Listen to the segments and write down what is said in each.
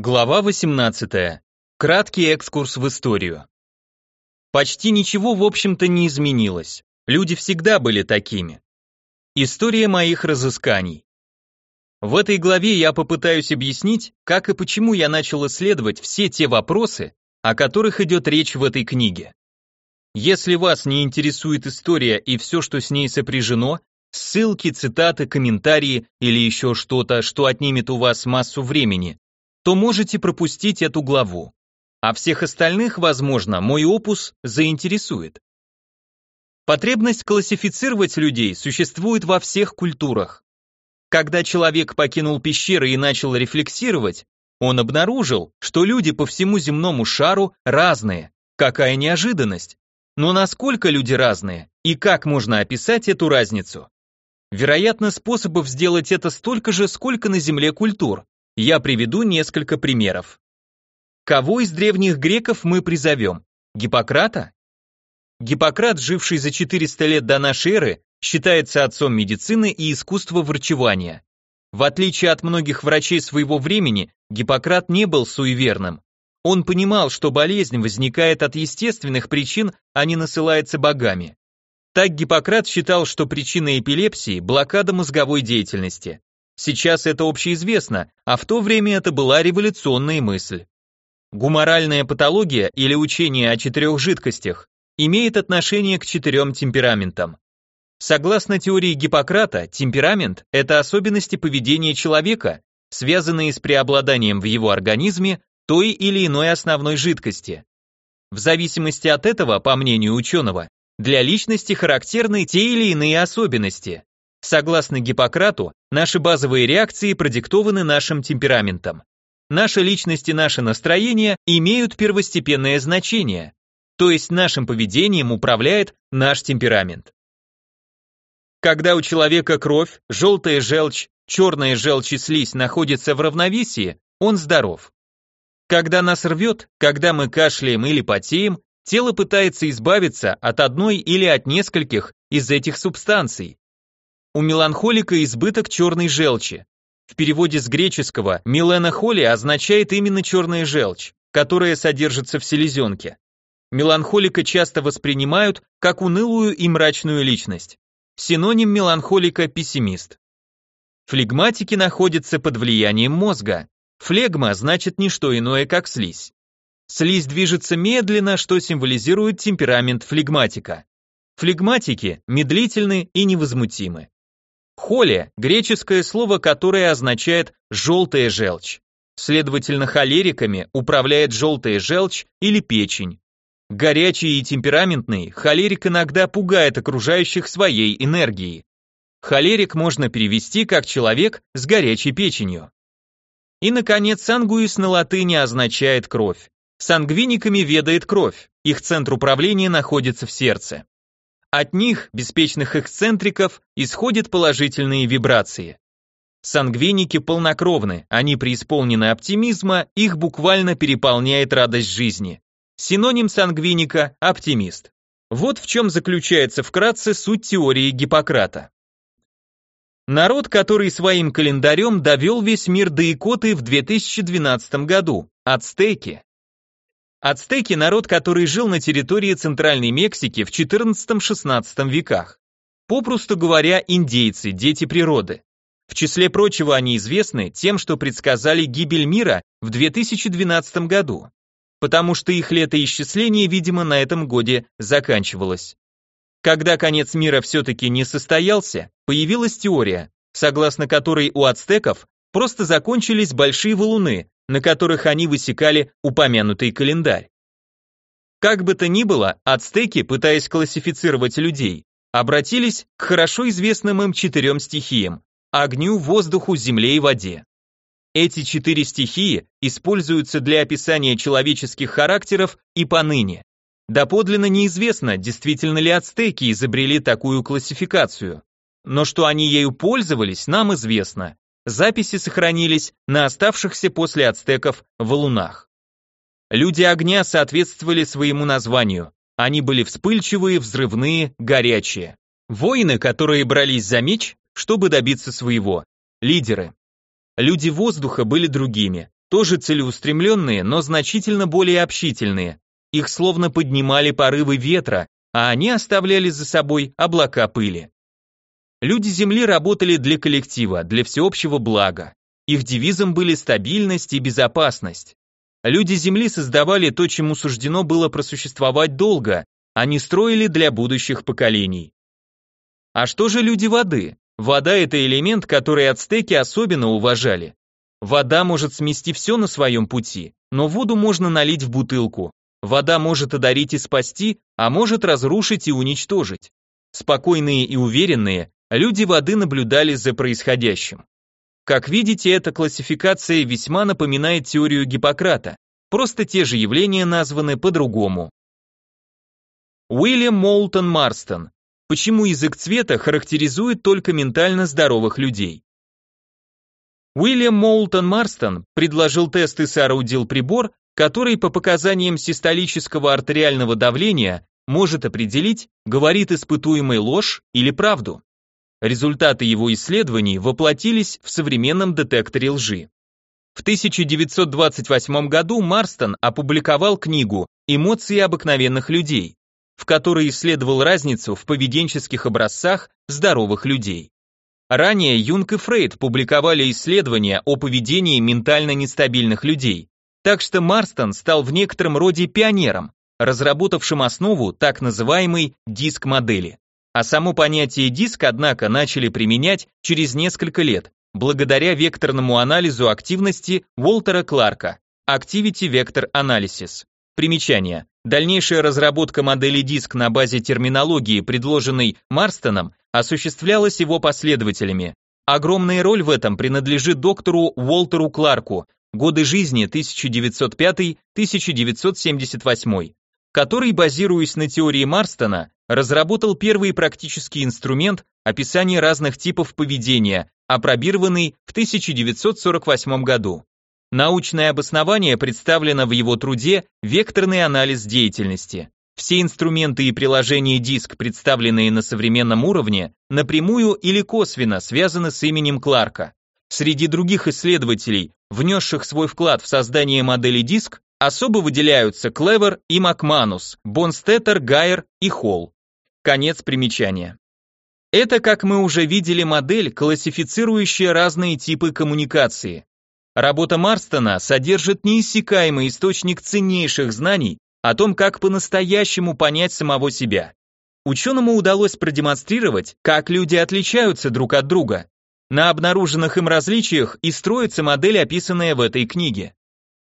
Глава 18. Краткий экскурс в историю. Почти ничего, в общем-то, не изменилось. Люди всегда были такими. История моих разысканий. В этой главе я попытаюсь объяснить, как и почему я начал исследовать все те вопросы, о которых идет речь в этой книге. Если вас не интересует история и все, что с ней сопряжено, ссылки, цитаты, комментарии или еще что-то, что отнимет у вас массу времени, то можете пропустить эту главу. А всех остальных, возможно, мой опус заинтересует. Потребность классифицировать людей существует во всех культурах. Когда человек покинул пещеры и начал рефлексировать, он обнаружил, что люди по всему земному шару разные. Какая неожиданность! Но насколько люди разные и как можно описать эту разницу? Вероятно, способов сделать это столько же, сколько на Земле культур. Я приведу несколько примеров. Кого из древних греков мы призовем? Гиппократа? Гиппократ, живший за 400 лет до нашей эры, считается отцом медицины и искусства врачевания. В отличие от многих врачей своего времени, Гиппократ не был суеверным. Он понимал, что болезнь возникает от естественных причин, а не насылается богами. Так Гиппократ считал, что причина эпилепсии – блокада мозговой деятельности. Сейчас это общеизвестно, а в то время это была революционная мысль. Гуморальная патология или учение о четырех жидкостях имеет отношение к четырем темпераментам. Согласно теории Гиппократа, темперамент – это особенности поведения человека, связанные с преобладанием в его организме той или иной основной жидкости. В зависимости от этого, по мнению ученого, для личности характерны те или иные особенности. Согласно Гиппократу, наши базовые реакции продиктованы нашим темпераментом. Наша личность и наше настроение имеют первостепенное значение, то есть нашим поведением управляет наш темперамент. Когда у человека кровь, желтая желчь, черная желчь и слизь находятся в равновесии, он здоров. Когда нас рвет, когда мы кашляем или потеем, тело пытается избавиться от одной или от нескольких из этих субстанций, у меланхолика избыток черной желчи. В переводе с греческого «меленохолия» означает именно черная желчь, которая содержится в селезенке. Меланхолика часто воспринимают как унылую и мрачную личность. Синоним меланхолика – пессимист. Флегматики находятся под влиянием мозга. Флегма значит не что иное, как слизь. Слизь движется медленно, что символизирует темперамент флегматика. Флегматики медлительны и невозмутимы. Холе – греческое слово, которое означает «желтая желчь». Следовательно, холериками управляет желтая желчь или печень. Горячий и темпераментный, холерик иногда пугает окружающих своей энергией. Холерик можно перевести как человек с горячей печенью. И, наконец, сангуис на латыни означает кровь. Сангвиниками ведает кровь, их центр управления находится в сердце. От них, беспечных эксцентриков, исходят положительные вибрации. Сангвиники полнокровны, они преисполнены оптимизма, их буквально переполняет радость жизни. Синоним сангвиника – оптимист. Вот в чем заключается вкратце суть теории Гиппократа. Народ, который своим календарем довел весь мир до икоты в 2012 году, ацтеки. Ацтеки – народ, который жил на территории Центральной Мексики в XIV-XVI веках. Попросту говоря, индейцы, дети природы. В числе прочего они известны тем, что предсказали гибель мира в 2012 году, потому что их летоисчисление, видимо, на этом годе заканчивалось. Когда конец мира все-таки не состоялся, появилась теория, согласно которой у ацтеков просто закончились большие валуны, на которых они высекали упомянутый календарь. Как бы то ни было, ацтеки, пытаясь классифицировать людей, обратились к хорошо известным им четырем стихиям – огню, воздуху, земле и воде. Эти четыре стихии используются для описания человеческих характеров и поныне. Доподлинно неизвестно, действительно ли ацтеки изобрели такую классификацию. Но что они ею пользовались, нам известно. Записи сохранились на оставшихся после ацтеков валунах. Люди огня соответствовали своему названию. Они были вспыльчивые, взрывные, горячие. Воины, которые брались за меч, чтобы добиться своего. Лидеры. Люди воздуха были другими. тоже целеустремленные, но значительно более общительные. Их словно поднимали порывы ветра, а они оставляли за собой облака пыли. Люди Земли работали для коллектива, для всеобщего блага. Их девизом были стабильность и безопасность. Люди Земли создавали то, чему суждено было просуществовать долго, они строили для будущих поколений. А что же люди воды? Вода – это элемент, который ацтеки особенно уважали. Вода может смести все на своем пути, но воду можно налить в бутылку. Вода может одарить и спасти, а может разрушить и уничтожить. Спокойные и уверенные, люди воды наблюдали за происходящим. Как видите, эта классификация весьма напоминает теорию Гиппократа, просто те же явления названы по-другому. Уильям Моултон Марстон. Почему язык цвета характеризует только ментально здоровых людей? Уильям Моултон Марстон предложил тест и соорудил прибор, который по показаниям систолического артериального давления может определить, говорит испытуемый ложь или правду. Результаты его исследований воплотились в современном детекторе лжи. В 1928 году Марстон опубликовал книгу «Эмоции обыкновенных людей», в которой исследовал разницу в поведенческих образцах здоровых людей. Ранее Юнг и Фрейд публиковали исследования о поведении ментально нестабильных людей, так что Марстон стал в некотором роде пионером, разработавшим основу так называемой диск-модели. А само понятие диск, однако, начали применять через несколько лет, благодаря векторному анализу активности Уолтера Кларка, Activity Vector Analysis. Примечание. Дальнейшая разработка модели диск на базе терминологии, предложенной Марстоном, осуществлялась его последователями. Огромная роль в этом принадлежит доктору Уолтеру Кларку, годы жизни 1905-1978, который, базируясь на теории Марстона, разработал первый практический инструмент описания разных типов поведения, апробированный в 1948 году. Научное обоснование представлено в его труде «Векторный анализ деятельности». Все инструменты и приложения диск, представленные на современном уровне, напрямую или косвенно связаны с именем Кларка. Среди других исследователей, внесших свой вклад в создание модели диск, особо выделяются Клевер и Макманус, Бонстеттер, Гайер и Холл. Конец примечания. Это, как мы уже видели, модель, классифицирующая разные типы коммуникации. Работа Марстона содержит неиссякаемый источник ценнейших знаний о том, как по-настоящему понять самого себя. Ученому удалось продемонстрировать, как люди отличаются друг от друга. На обнаруженных им различиях и строится модель, описанная в этой книге.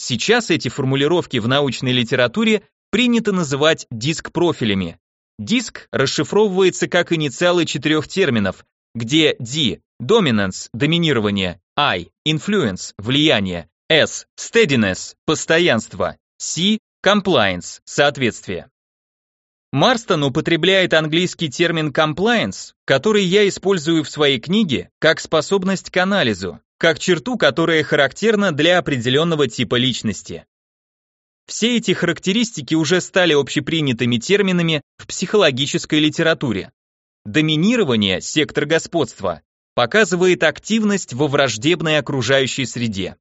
Сейчас эти формулировки в научной литературе принято называть диск-профилями. Диск расшифровывается как инициалы четырех терминов, где D – dominance – доминирование, I – influence – влияние, S – steadiness – постоянство, C Compliance – соответствие. Марстон употребляет английский термин compliance, который я использую в своей книге как способность к анализу, как черту, которая характерна для определенного типа личности. Все эти характеристики уже стали общепринятыми терминами в психологической литературе. Доминирование, сектор господства, показывает активность во враждебной окружающей среде.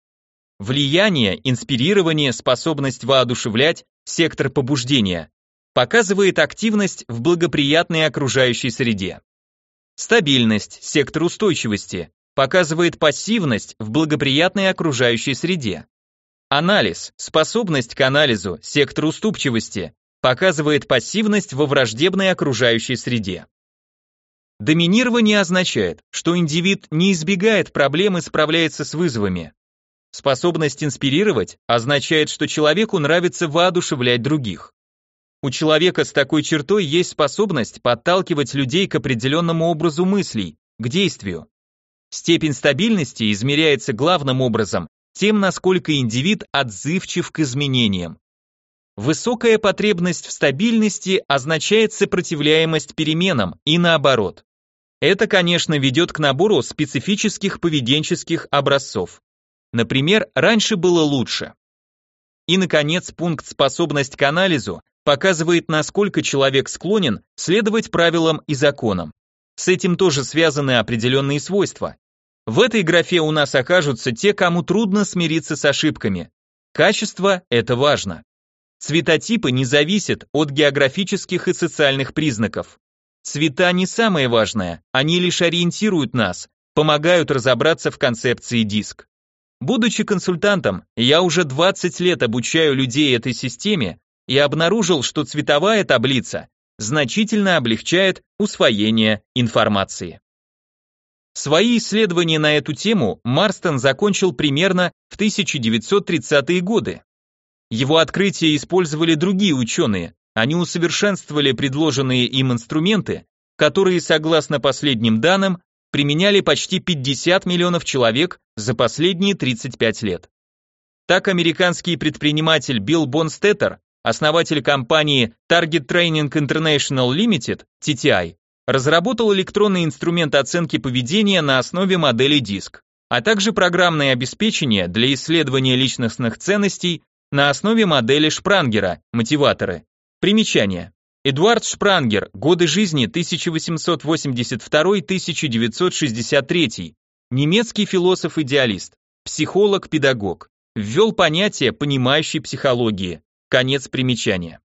Влияние, инспирирование, способность воодушевлять, сектор побуждения, показывает активность в благоприятной окружающей среде. Стабильность, сектор устойчивости, показывает пассивность в благоприятной окружающей среде. Анализ, способность к анализу, сектор уступчивости, показывает пассивность во враждебной окружающей среде. Доминирование означает, что индивид не избегает проблем и справляется с вызовами. Способность инспирировать означает, что человеку нравится воодушевлять других. У человека с такой чертой есть способность подталкивать людей к определенному образу мыслей, к действию. Степень стабильности измеряется главным образом тем, насколько индивид отзывчив к изменениям. Высокая потребность в стабильности означает сопротивляемость переменам и наоборот. Это, конечно, ведет к набору специфических поведенческих образцов. Например, раньше было лучше. И, наконец, пункт «способность к анализу» показывает, насколько человек склонен следовать правилам и законам. С этим тоже связаны определенные свойства. В этой графе у нас окажутся те, кому трудно смириться с ошибками. Качество – это важно. Цветотипы не зависят от географических и социальных признаков. Цвета не самое важное, они лишь ориентируют нас, помогают разобраться в концепции диск. Будучи консультантом, я уже 20 лет обучаю людей этой системе и обнаружил, что цветовая таблица значительно облегчает усвоение информации. Свои исследования на эту тему Марстон закончил примерно в 1930-е годы. Его открытия использовали другие ученые, они усовершенствовали предложенные им инструменты, которые, согласно последним данным, применяли почти 50 миллионов человек за последние 35 лет. Так американский предприниматель Билл Бонстеттер, основатель компании Target Training International Limited, TTI, разработал электронный инструмент оценки поведения на основе модели DISC, а также программное обеспечение для исследования личностных ценностей на основе модели Шпрангера, мотиваторы. Примечание. Эдуард Шпрангер, годы жизни 1882-1963, немецкий философ-идеалист, психолог-педагог, ввел понятие понимающей психологии. Конец примечания.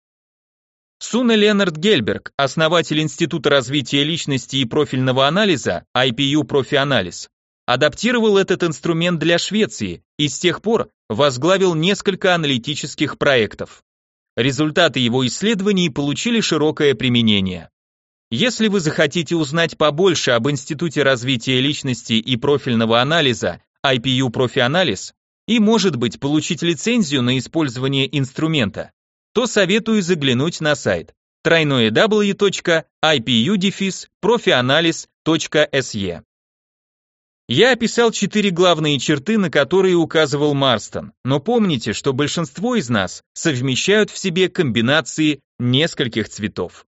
Суна Ленард Гельберг, основатель Института развития личности и профильного анализа, IPU Профианализ, адаптировал этот инструмент для Швеции и с тех пор возглавил несколько аналитических проектов. Результаты его исследований получили широкое применение. Если вы захотите узнать побольше об Институте развития личности и профильного анализа IPU Профианализ и, может быть, получить лицензию на использование инструмента, то советую заглянуть на сайт www.ipu-profianalyz.se. Я описал четыре главные черты, на которые указывал Марстон, но помните, что большинство из нас совмещают в себе комбинации нескольких цветов.